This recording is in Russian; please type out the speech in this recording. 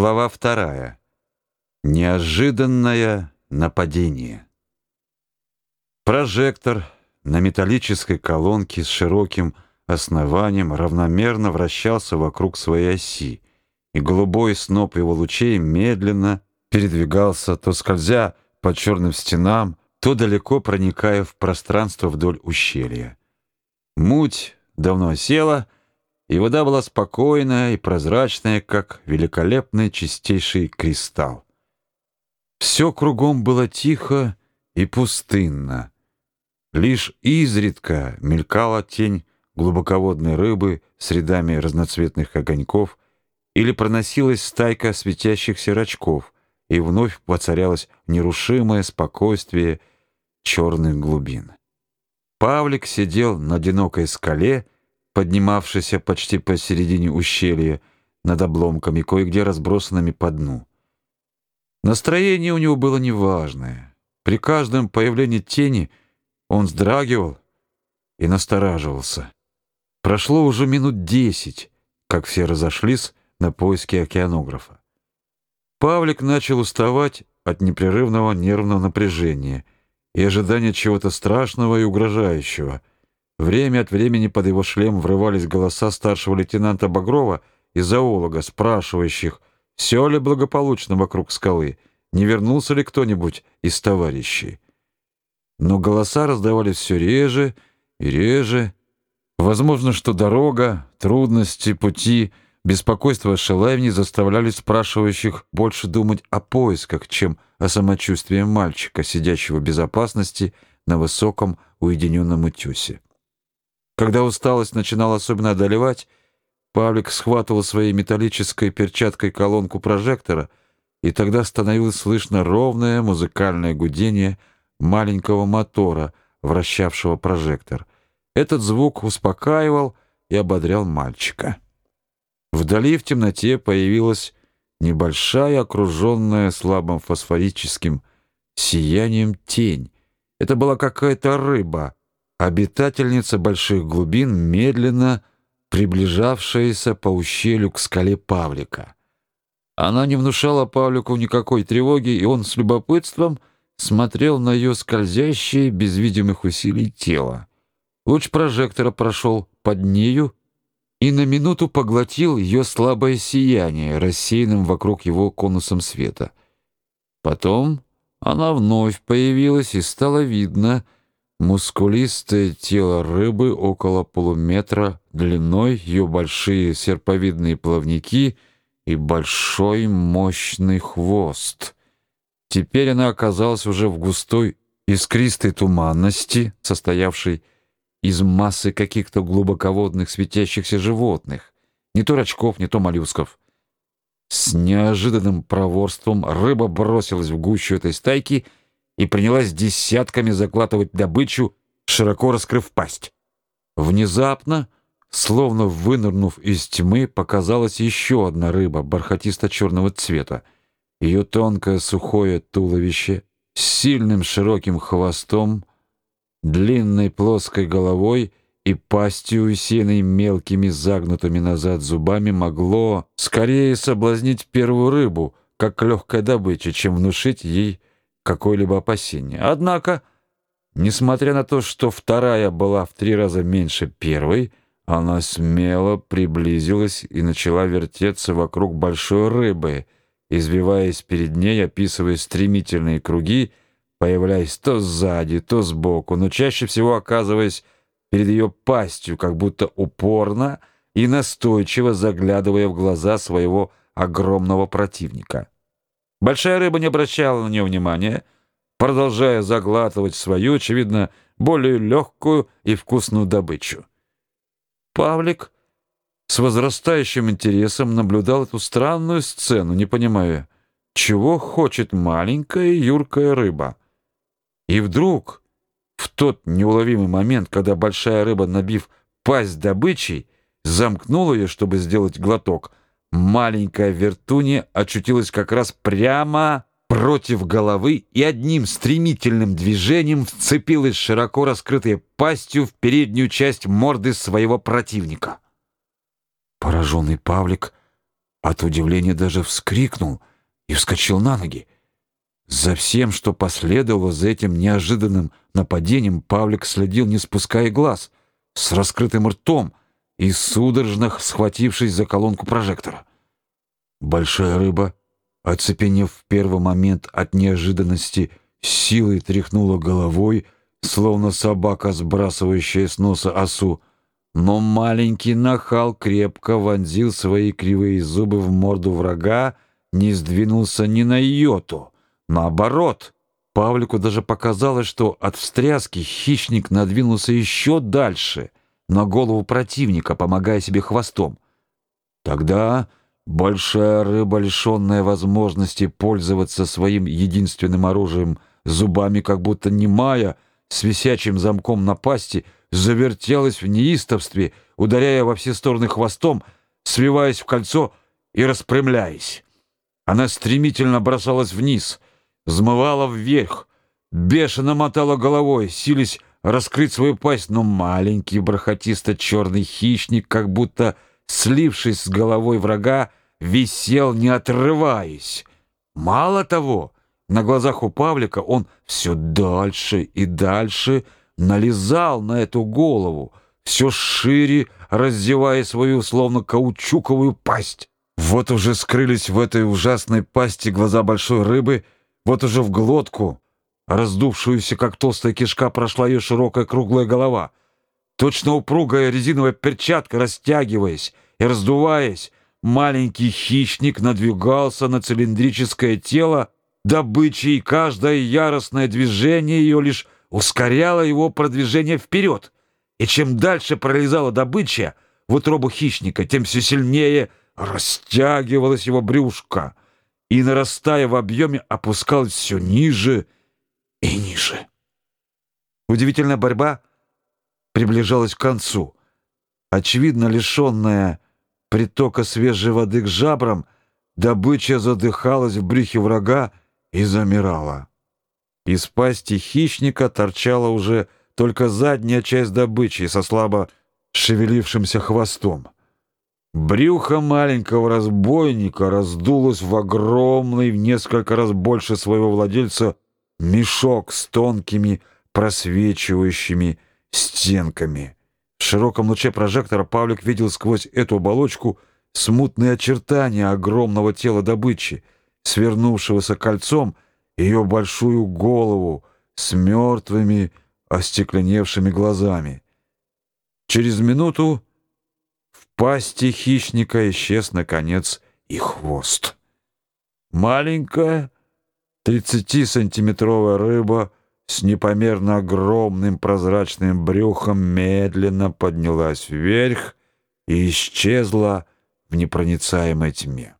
Глава вторая. Неожиданное нападение. Прожектор на металлической колонке с широким основанием равномерно вращался вокруг своей оси, и голубой сноп его лучей медленно передвигался, то скользя по черным стенам, то далеко проникая в пространство вдоль ущелья. Муть давно осела, и вода была спокойная и прозрачная, как великолепный чистейший кристалл. Все кругом было тихо и пустынно. Лишь изредка мелькала тень глубоководной рыбы с рядами разноцветных огоньков или проносилась стайка светящихся рачков, и вновь воцарялось нерушимое спокойствие черных глубин. Павлик сидел на одинокой скале, поднимавшийся почти посередине ущелья, над обломками, кое-где разбросанными по дну. Настроение у него было неважное. При каждом появлении тени он вздрагивал и настораживался. Прошло уже минут десять, как все разошлись на поиски океанографа. Павлик начал уставать от непрерывного нервного напряжения и ожидания чего-то страшного и угрожающего — Время от времени под его шлем врывались голоса старшего лейтенанта Багрова и зоолога, спрашивающих, все ли благополучно вокруг скалы, не вернулся ли кто-нибудь из товарищей. Но голоса раздавались все реже и реже. Возможно, что дорога, трудности, пути, беспокойство Шелаевни заставляли спрашивающих больше думать о поисках, чем о самочувствии мальчика, сидящего в безопасности на высоком уединенном утесе. Когда усталость начинала особенно одолевать, Павлик схватывал своей металлической перчаткой колонку прожектора, и тогда становилось слышно ровное музыкальное гудение маленького мотора, вращавшего прожектор. Этот звук успокаивал и ободрял мальчика. Вдали в темноте появилась небольшая, окруженная слабым фосфорическим сиянием тень. Это была какая-то рыба — обитательница больших глубин, медленно приближавшаяся по ущелью к скале Павлика. Она не внушала Павлику никакой тревоги, и он с любопытством смотрел на ее скользящее без видимых усилий тело. Луч прожектора прошел под нею и на минуту поглотил ее слабое сияние, рассеянным вокруг его конусом света. Потом она вновь появилась, и стало видно, Мускулистое тело рыбы около полуметра длиной, ее большие серповидные плавники и большой мощный хвост. Теперь она оказалась уже в густой искристой туманности, состоявшей из массы каких-то глубоководных светящихся животных, не то рачков, не то моллюсков. С неожиданным проворством рыба бросилась в гущу этой стайки — и принялась десятками заклатывать добычу, широко раскрыв пасть. Внезапно, словно вынырнув из тьмы, показалась еще одна рыба бархатисто-черного цвета. Ее тонкое сухое туловище с сильным широким хвостом, длинной плоской головой и пастью, усеянной мелкими загнутыми назад зубами, могло скорее соблазнить первую рыбу, как легкая добыча, чем внушить ей какое-либо опасение. Однако, несмотря на то, что вторая была в три раза меньше первой, она смело приблизилась и начала вертеться вокруг большой рыбы, извиваясь перед ней, описывая стремительные круги, появляясь то сзади, то сбоку, но чаще всего оказываясь перед ее пастью, как будто упорно и настойчиво заглядывая в глаза своего огромного противника. Большая рыба не обращала на нее внимания, продолжая заглатывать свою, очевидно, более легкую и вкусную добычу. Павлик с возрастающим интересом наблюдал эту странную сцену, не понимая, чего хочет маленькая юркая рыба. И вдруг, в тот неуловимый момент, когда большая рыба, набив пасть добычей, замкнула ее, чтобы сделать глоток, Маленькая вертунья очутилась как раз прямо против головы и одним стремительным движением вцепилась широко раскрытой пастью в переднюю часть морды своего противника. Пораженный Павлик от удивления даже вскрикнул и вскочил на ноги. За всем, что последовало за этим неожиданным нападением, Павлик следил, не спуская глаз, с раскрытым ртом и судорожно схватившись за колонку прожектора. Большая рыба, оцепенев в первый момент от неожиданности, силой тряхнула головой, словно собака, сбрасывающая с носа осу, но маленький нахал крепко вонзил свои кривые зубы в морду врага, не сдвинулся ни на йоту. Наоборот, Павлику даже показалось, что от встряски хищник надвинулся еще дальше, на голову противника, помогая себе хвостом. Тогда большая рыба, лишенная возможности пользоваться своим единственным оружием, зубами как будто немая, с висячим замком на пасти, завертелась в неистовстве, ударяя во все стороны хвостом, свиваясь в кольцо и распрямляясь. Она стремительно бросалась вниз, взмывала вверх, бешено мотала головой, сились раскрыть свою пасть, но маленький бархатисто-черный хищник, как будто слившись с головой врага, висел, не отрываясь. Мало того, на глазах у Павлика он все дальше и дальше налезал на эту голову, все шире раздевая свою словно каучуковую пасть. Вот уже скрылись в этой ужасной пасти глаза большой рыбы, вот уже в глотку, раздувшуюся, как толстая кишка, прошла ее широкая круглая голова. Точно упругая резиновая перчатка, растягиваясь и раздуваясь, маленький хищник надвигался на цилиндрическое тело, добычи, и каждое яростное движение ее лишь ускоряло его продвижение вперед. И чем дальше пролезала добыча в утробу хищника, тем все сильнее растягивалась его брюшко и, нарастая в объеме, опускалась все ниже и ниже. Удивительная борьба приближалась к концу. Очевидно, лишенная притока свежей воды к жабрам, добыча задыхалась в брюхе врага и замирала. Из пасти хищника торчала уже только задняя часть добычи со слабо шевелившимся хвостом. Брюхо маленького разбойника раздулось в огромный, в несколько раз больше своего владельца, мешок с тонкими просвечивающими стенками. В широком луче прожектора Павлик видел сквозь эту оболочку смутные очертания огромного тела добычи, свернувшегося кольцом, ее большую голову с мертвыми, остекленевшими глазами. Через минуту в пасти хищника исчез, наконец, и хвост. Маленькая, тридцатисантиметровая рыба с непомерно огромным прозрачным брюхом медленно поднялась вверх и исчезла в непроницаемой тьме.